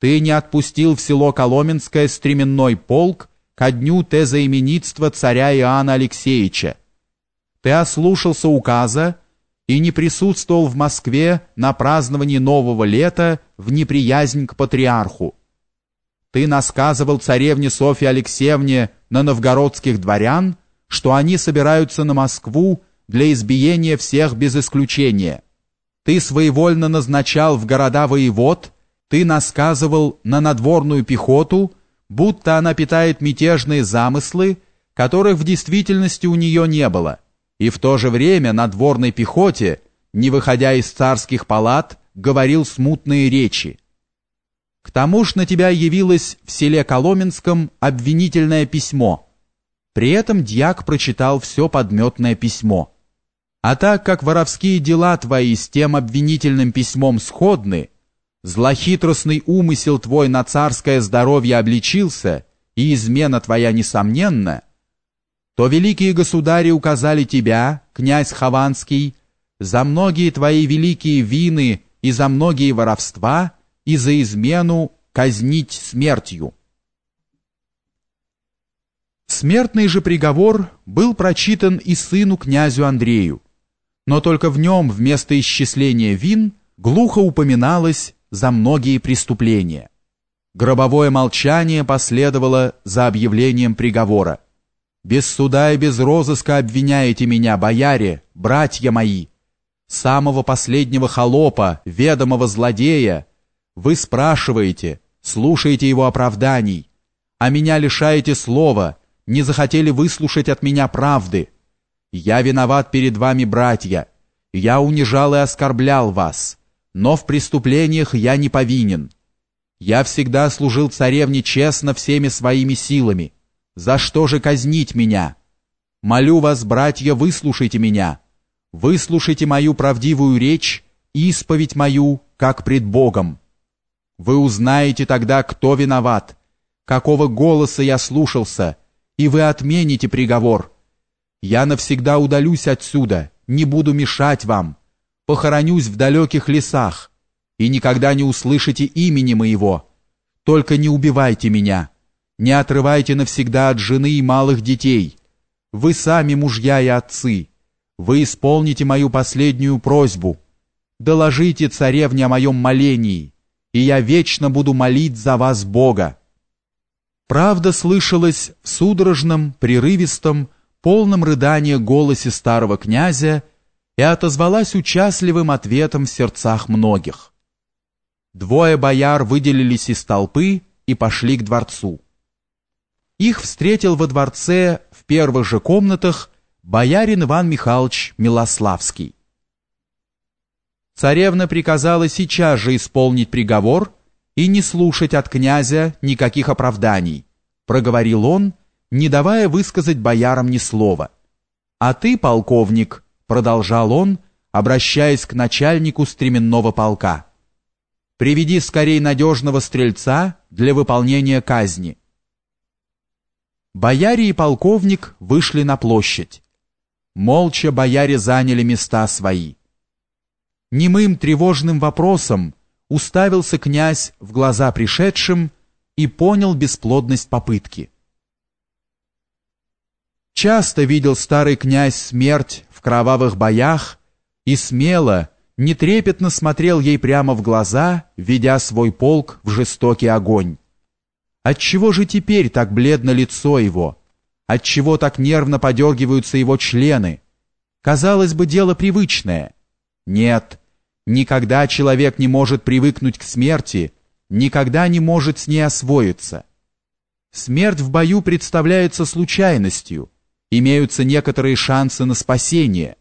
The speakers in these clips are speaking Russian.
Ты не отпустил в село Коломенское стременной полк ко дню тезаименитства царя Иоанна Алексеевича. Ты ослушался указа и не присутствовал в Москве на праздновании нового лета в неприязнь к патриарху. Ты насказывал царевне Софье Алексеевне на новгородских дворян, что они собираются на Москву для избиения всех без исключения. Ты своевольно назначал в города воевод, ты насказывал на надворную пехоту, будто она питает мятежные замыслы, которых в действительности у нее не было, и в то же время надворной пехоте, не выходя из царских палат, говорил смутные речи. К тому ж на тебя явилось в селе Коломенском обвинительное письмо. При этом дьяк прочитал все подметное письмо. А так как воровские дела твои с тем обвинительным письмом сходны, злохитростный умысел твой на царское здоровье обличился, и измена твоя несомненна, то великие государи указали тебя, князь Хованский, за многие твои великие вины и за многие воровства и за измену казнить смертью. Смертный же приговор был прочитан и сыну князю Андрею, но только в нем вместо исчисления вин глухо упоминалось за многие преступления. Гробовое молчание последовало за объявлением приговора. «Без суда и без розыска обвиняете меня, бояре, братья мои. Самого последнего холопа, ведомого злодея, вы спрашиваете, слушаете его оправданий, а меня лишаете слова, не захотели выслушать от меня правды. Я виноват перед вами, братья, я унижал и оскорблял вас» но в преступлениях я не повинен. Я всегда служил царевне честно всеми своими силами. За что же казнить меня? Молю вас, братья, выслушайте меня. Выслушайте мою правдивую речь, исповедь мою, как пред Богом. Вы узнаете тогда, кто виноват, какого голоса я слушался, и вы отмените приговор. Я навсегда удалюсь отсюда, не буду мешать вам, похоронюсь в далеких лесах, и никогда не услышите имени моего. Только не убивайте меня, не отрывайте навсегда от жены и малых детей. Вы сами мужья и отцы, вы исполните мою последнюю просьбу. Доложите царевне о моем молении, и я вечно буду молить за вас Бога. Правда слышалась в судорожном, прерывистом, полном рыдания голосе старого князя, и отозвалась участливым ответом в сердцах многих. Двое бояр выделились из толпы и пошли к дворцу. Их встретил во дворце в первых же комнатах боярин Иван Михайлович Милославский. Царевна приказала сейчас же исполнить приговор и не слушать от князя никаких оправданий, проговорил он, не давая высказать боярам ни слова. А ты, полковник, продолжал он, обращаясь к начальнику стременного полка. «Приведи скорей надежного стрельца для выполнения казни». Бояре и полковник вышли на площадь. Молча бояре заняли места свои. Немым тревожным вопросом уставился князь в глаза пришедшим и понял бесплодность попытки. Часто видел старый князь смерть в кровавых боях и смело, нетрепетно смотрел ей прямо в глаза, ведя свой полк в жестокий огонь. Отчего же теперь так бледно лицо его? Отчего так нервно подергиваются его члены? Казалось бы, дело привычное. Нет, никогда человек не может привыкнуть к смерти, никогда не может с ней освоиться. Смерть в бою представляется случайностью, имеются некоторые шансы на спасение.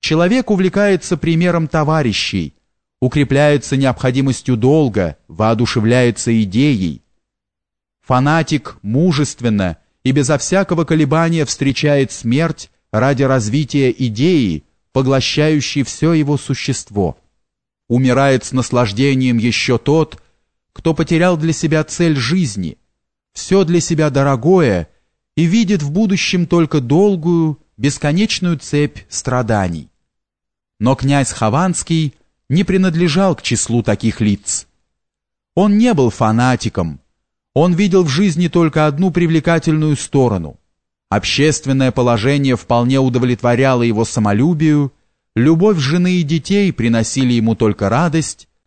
Человек увлекается примером товарищей, укрепляется необходимостью долга, воодушевляется идеей. Фанатик мужественно и безо всякого колебания встречает смерть ради развития идеи, поглощающей все его существо. Умирает с наслаждением еще тот, кто потерял для себя цель жизни, все для себя дорогое и видит в будущем только долгую, бесконечную цепь страданий. Но князь Хованский не принадлежал к числу таких лиц. Он не был фанатиком. Он видел в жизни только одну привлекательную сторону. Общественное положение вполне удовлетворяло его самолюбию, любовь жены и детей приносили ему только радость,